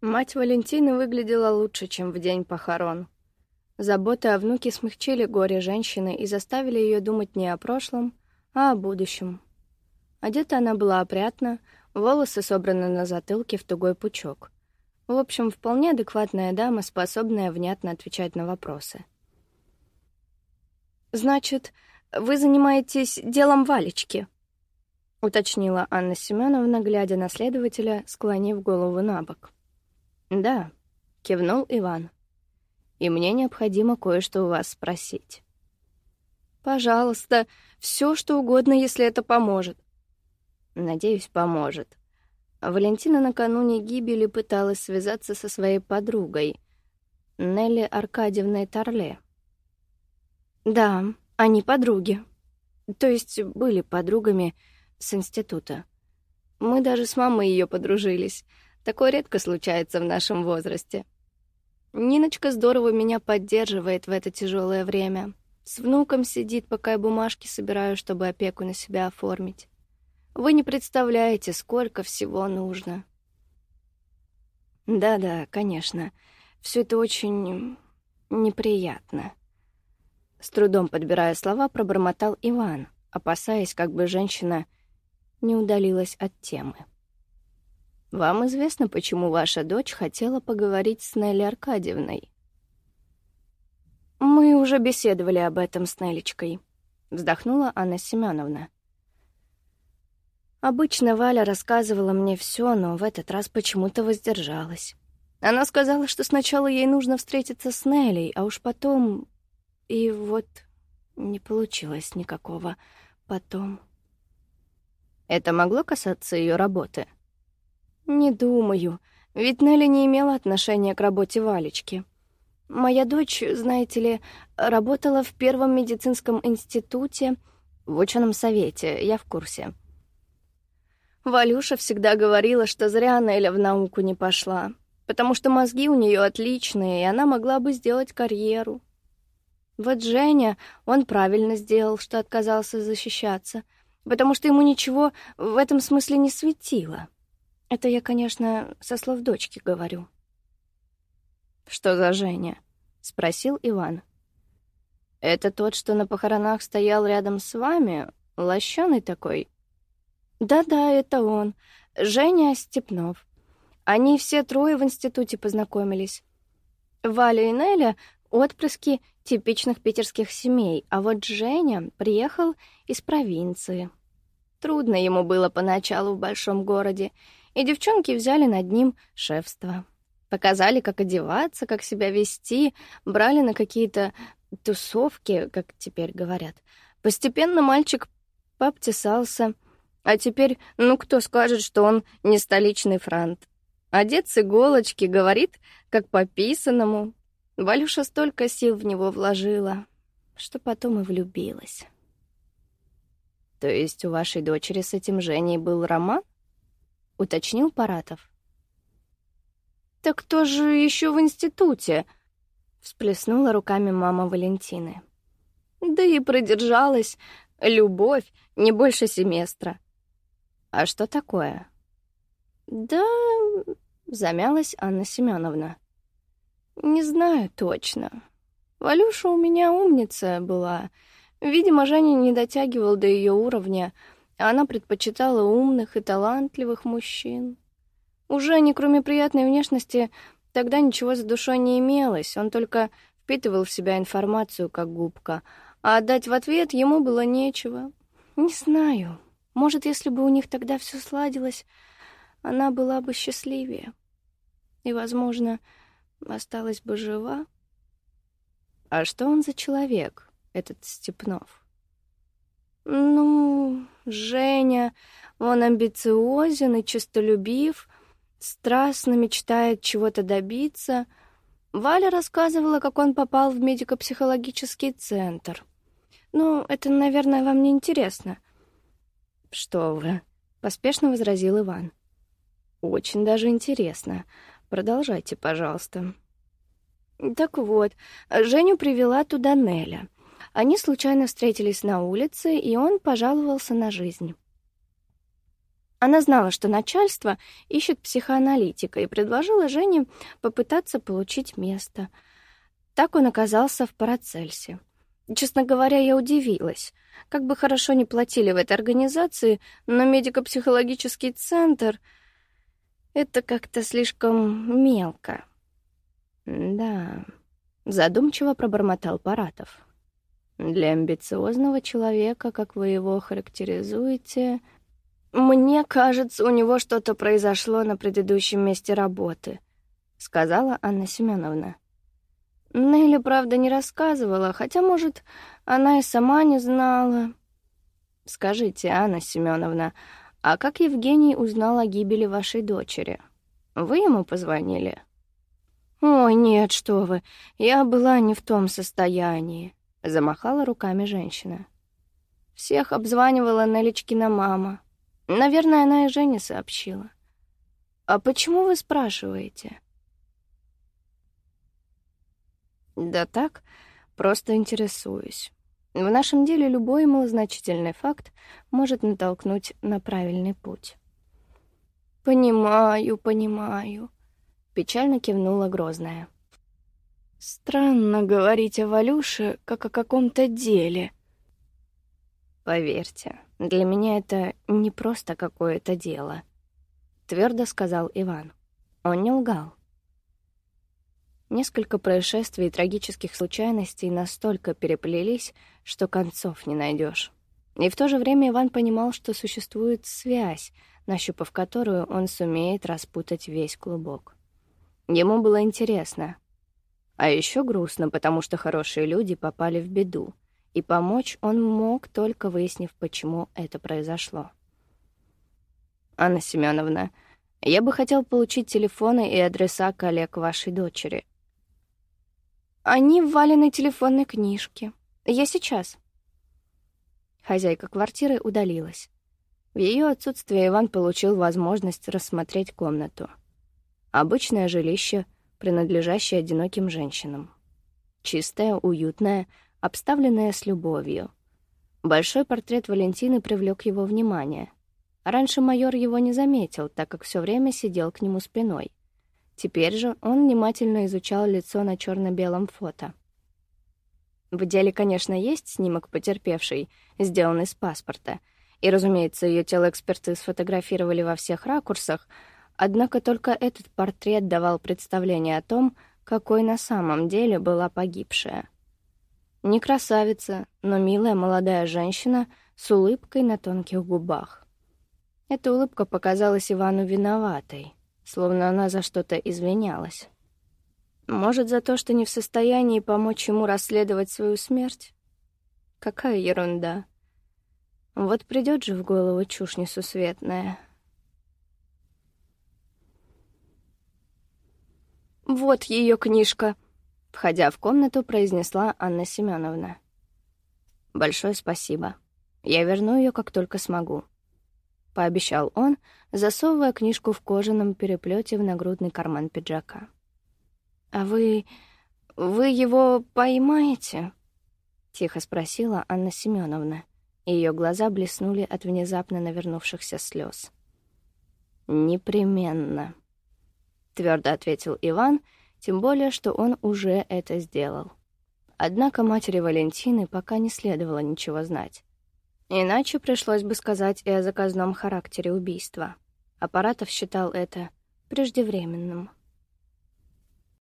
Мать Валентины выглядела лучше, чем в день похорон. Заботы о внуке смягчили горе женщины и заставили ее думать не о прошлом, а о будущем. Одета она была опрятно, волосы собраны на затылке в тугой пучок. В общем, вполне адекватная дама, способная внятно отвечать на вопросы. «Значит, вы занимаетесь делом Валечки?» — уточнила Анна Семеновна, глядя на следователя, склонив голову на бок. «Да», — кивнул Иван. «И мне необходимо кое-что у вас спросить». «Пожалуйста, все что угодно, если это поможет». «Надеюсь, поможет». Валентина накануне гибели пыталась связаться со своей подругой, Нелли Аркадьевной Торле. «Да, они подруги. То есть были подругами с института. Мы даже с мамой ее подружились». Такое редко случается в нашем возрасте. Ниночка здорово меня поддерживает в это тяжелое время. С внуком сидит, пока я бумажки собираю, чтобы опеку на себя оформить. Вы не представляете, сколько всего нужно. Да-да, конечно. Все это очень неприятно. С трудом подбирая слова, пробормотал Иван, опасаясь, как бы женщина не удалилась от темы. Вам известно, почему ваша дочь хотела поговорить с Нелли Аркадьевной? Мы уже беседовали об этом с Нелечкой, вздохнула Анна Семеновна. Обычно Валя рассказывала мне все, но в этот раз почему-то воздержалась. Она сказала, что сначала ей нужно встретиться с Неллей, а уж потом... И вот не получилось никакого потом. Это могло касаться ее работы? «Не думаю, ведь Нелли не имела отношения к работе Валечки. Моя дочь, знаете ли, работала в Первом медицинском институте, в ученом совете, я в курсе». Валюша всегда говорила, что зря Неля в науку не пошла, потому что мозги у нее отличные, и она могла бы сделать карьеру. Вот Женя, он правильно сделал, что отказался защищаться, потому что ему ничего в этом смысле не светило. Это я, конечно, со слов дочки говорю. «Что за Женя?» — спросил Иван. «Это тот, что на похоронах стоял рядом с вами? Лощеный такой?» «Да-да, это он. Женя Степнов. Они все трое в институте познакомились. Валя и Неля — отпрыски типичных питерских семей, а вот Женя приехал из провинции. Трудно ему было поначалу в большом городе, и девчонки взяли над ним шефство. Показали, как одеваться, как себя вести, брали на какие-то тусовки, как теперь говорят. Постепенно мальчик пообтесался, а теперь, ну кто скажет, что он не столичный франт? Одет с иголочки, говорит, как по писанному. Валюша столько сил в него вложила, что потом и влюбилась. То есть у вашей дочери с этим Женей был роман? — уточнил Паратов. «Так кто же еще в институте?» — всплеснула руками мама Валентины. «Да и продержалась. Любовь не больше семестра». «А что такое?» «Да...» — замялась Анна Семеновна. «Не знаю точно. Валюша у меня умница была. Видимо, Женя не дотягивал до ее уровня, — она предпочитала умных и талантливых мужчин. У Жени, кроме приятной внешности, тогда ничего за душой не имелось, он только впитывал в себя информацию, как губка, а отдать в ответ ему было нечего. Не знаю, может, если бы у них тогда все сладилось, она была бы счастливее и, возможно, осталась бы жива. А что он за человек, этот Степнов? Ну, Женя, он амбициозен и честолюбив, страстно мечтает чего-то добиться. Валя рассказывала, как он попал в медико-психологический центр. Ну, это, наверное, вам не интересно. Что вы? поспешно возразил Иван. Очень даже интересно. Продолжайте, пожалуйста. Так вот, Женю привела туда Неля. Они случайно встретились на улице, и он пожаловался на жизнь. Она знала, что начальство ищет психоаналитика, и предложила Жене попытаться получить место. Так он оказался в Парацельсе. Честно говоря, я удивилась. Как бы хорошо ни платили в этой организации, но медико-психологический центр — это как-то слишком мелко. Да, задумчиво пробормотал Паратов. Для амбициозного человека, как вы его характеризуете, мне кажется, у него что-то произошло на предыдущем месте работы, сказала Анна Семеновна. Нелли, правда, не рассказывала, хотя, может, она и сама не знала. Скажите, Анна Семеновна, а как Евгений узнал о гибели вашей дочери? Вы ему позвонили? Ой, нет, что вы. Я была не в том состоянии, замахала руками женщина. Всех обзванивала Нелечкина мама. Наверное, она и Жене сообщила. А почему вы спрашиваете? Да так, просто интересуюсь. В нашем деле любой малозначительный факт может натолкнуть на правильный путь. Понимаю, понимаю, печально кивнула Грозная. Странно говорить о Валюше, как о каком-то деле. Поверьте, для меня это не просто какое-то дело, твердо сказал Иван. Он не лгал. Несколько происшествий и трагических случайностей настолько переплелись, что концов не найдешь. И в то же время Иван понимал, что существует связь, нащупав которую он сумеет распутать весь клубок. Ему было интересно. А еще грустно, потому что хорошие люди попали в беду, и помочь он мог, только выяснив, почему это произошло. «Анна Семеновна, я бы хотел получить телефоны и адреса коллег вашей дочери», они в Валиной телефонной книжке. Я сейчас. Хозяйка квартиры удалилась. В ее отсутствие Иван получил возможность рассмотреть комнату. Обычное жилище, принадлежащее одиноким женщинам. Чистое, уютное, обставленное с любовью. Большой портрет Валентины привлек его внимание. Раньше майор его не заметил, так как все время сидел к нему спиной. Теперь же он внимательно изучал лицо на черно белом фото. В деле, конечно, есть снимок потерпевшей, сделанный с паспорта, и, разумеется, ее тело эксперты сфотографировали во всех ракурсах, однако только этот портрет давал представление о том, какой на самом деле была погибшая. Не красавица, но милая молодая женщина с улыбкой на тонких губах. Эта улыбка показалась Ивану виноватой словно она за что-то извинялась. Может, за то, что не в состоянии помочь ему расследовать свою смерть? Какая ерунда. Вот придет же в голову чушь несусветная. «Вот ее книжка», — входя в комнату, произнесла Анна Семеновна. «Большое спасибо. Я верну ее, как только смогу», — пообещал он, засовывая книжку в кожаном переплете в нагрудный карман пиджака. «А вы... вы его поймаете?» — тихо спросила Анна Семеновна. Ее глаза блеснули от внезапно навернувшихся слез. «Непременно», — твердо ответил Иван, тем более, что он уже это сделал. Однако матери Валентины пока не следовало ничего знать. Иначе пришлось бы сказать и о заказном характере убийства. Аппаратов считал это преждевременным.